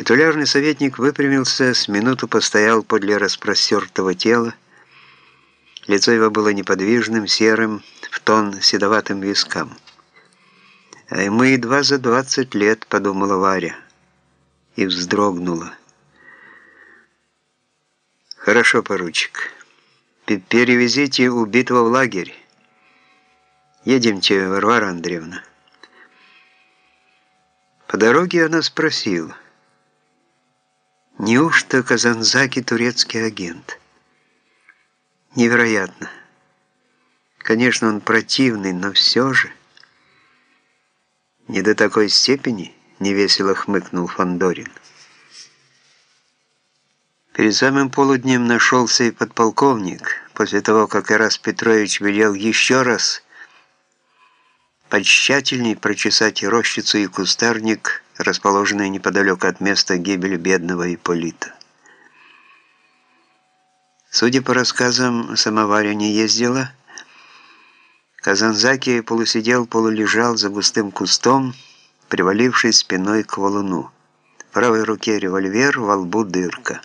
Титулярный советник выпрямился, с минуту постоял подле распростертого тела. Лицо его было неподвижным, серым, в тон седоватым вискам. «А ему едва за двадцать лет», — подумала Варя, и вздрогнула. «Хорошо, поручик. Перевезите убитого в лагерь. Едемте, Варвара Андреевна». По дороге она спросила, «Неужто Казанзаки турецкий агент?» «Невероятно. Конечно, он противный, но все же...» «Не до такой степени?» — невесело хмыкнул Фандорин. Перед самым полуднем нашелся и подполковник, после того, как Ирас Петрович велел еще раз потщательней прочесать и рощицу, и кустарник, расположенные неподалеку от места гибели бедного Ипполита. Судя по рассказам, сама Варя не ездила. Казанзаки полусидел, полулежал за густым кустом, привалившись спиной к валуну. В правой руке револьвер, во лбу дырка.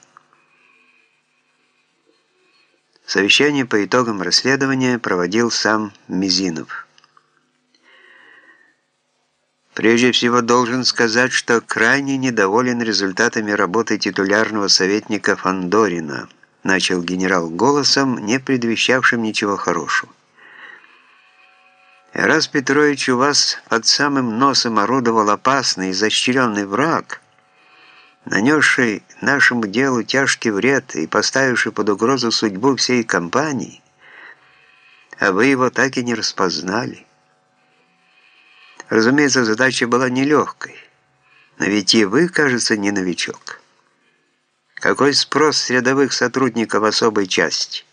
Совещание по итогам расследования проводил сам Мизинов. Прежде всего должен сказать, что крайне недоволен результатами работы титулярного советника Фандорина, начал генерал голосом, не предвещавшим ничего хорошего. Раз Петрович у вас под самым носом орудовал опасный и изощренный враг, нанесший нашему делу тяжкий вред и поставивший под угрозу судьбу всей компании, а вы его так и не распознали. Разумеется, задача была нелегкой, но ведь и вы, кажется, не новичок. Какой спрос с рядовых сотрудников особой части?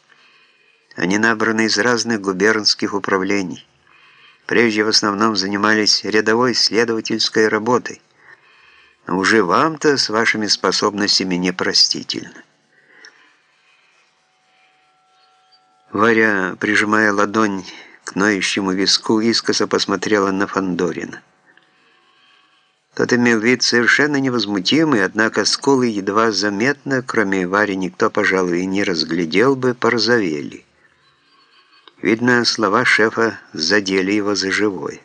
Они набраны из разных губернских управлений. Прежде в основном занимались рядовой следовательской работой, но уже вам-то с вашими способностями непростительно. Варя, прижимая ладонь к ноющему виску, искоса посмотрела на Фандорина. Тот имел вид совершенно невозмутимый, однако скулы едва заметно, кроме Вари никто, пожалуй, и не разглядел бы, порозовели. Видно, слова шефа задели его за живое.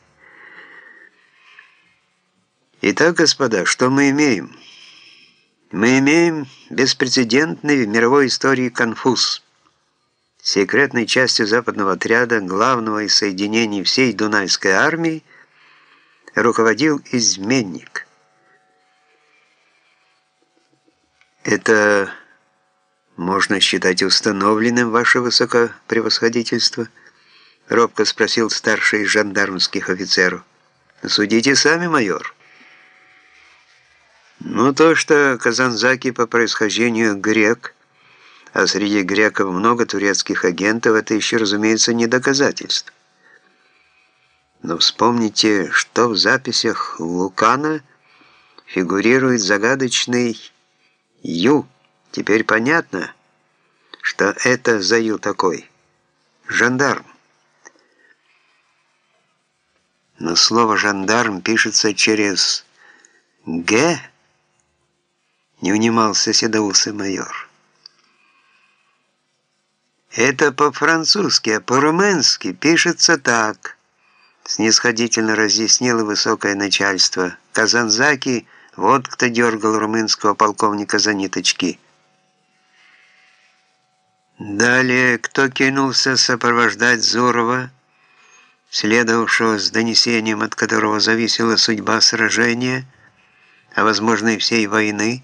Итак, господа, что мы имеем? Мы имеем беспрецедентный в мировой истории конфуз. Секретной частью западного отряда, главного из соединений всей Дунайской армии, руководил изменник. Это можно считать установленным, ваше высокопревосходительство? Робко спросил старший из жандармских офицеров. Судите сами, майор. Ну, то, что Казанзаки по происхождению грек, а среди греков много турецких агентов, это еще, разумеется, не доказательство. Но вспомните, что в записях Лукана фигурирует загадочный «Ю». Теперь понятно, что это за Ю такой. Жандарм. Но слово «жандарм» пишется через «г», не унимался седоусый майор. Это по-французски, а по-румынски пишется так – снисходительно разъяснило высокое начальство. Казанзаки, вот кто дергал румынского полковника за ниточки. Далее, кто кинулся сопровождать Зурова, следовавшего с донесением, от которого зависела судьба сражения, а возможно и всей войны,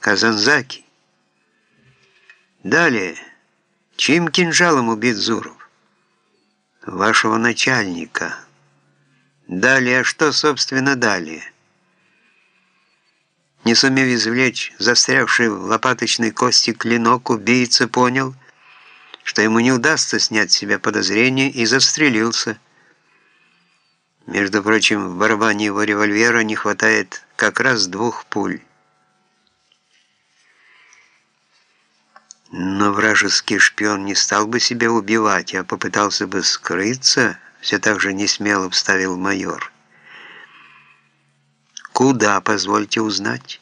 Казанзаки. Далее, чьим кинжалом убит Зуров? вашего начальника. Далее, а что, собственно, далее? Не сумев извлечь застрявший в лопаточной кости клинок, убийца понял, что ему не удастся снять с себя подозрение и застрелился. Между прочим, в барабане его револьвера не хватает как раз двух пуль. Но вражеский шпион не стал бы себя убивать, а попытался бы скрыться, все так же несмело вставил майор. Куда, позвольте узнать?